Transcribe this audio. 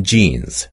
jeans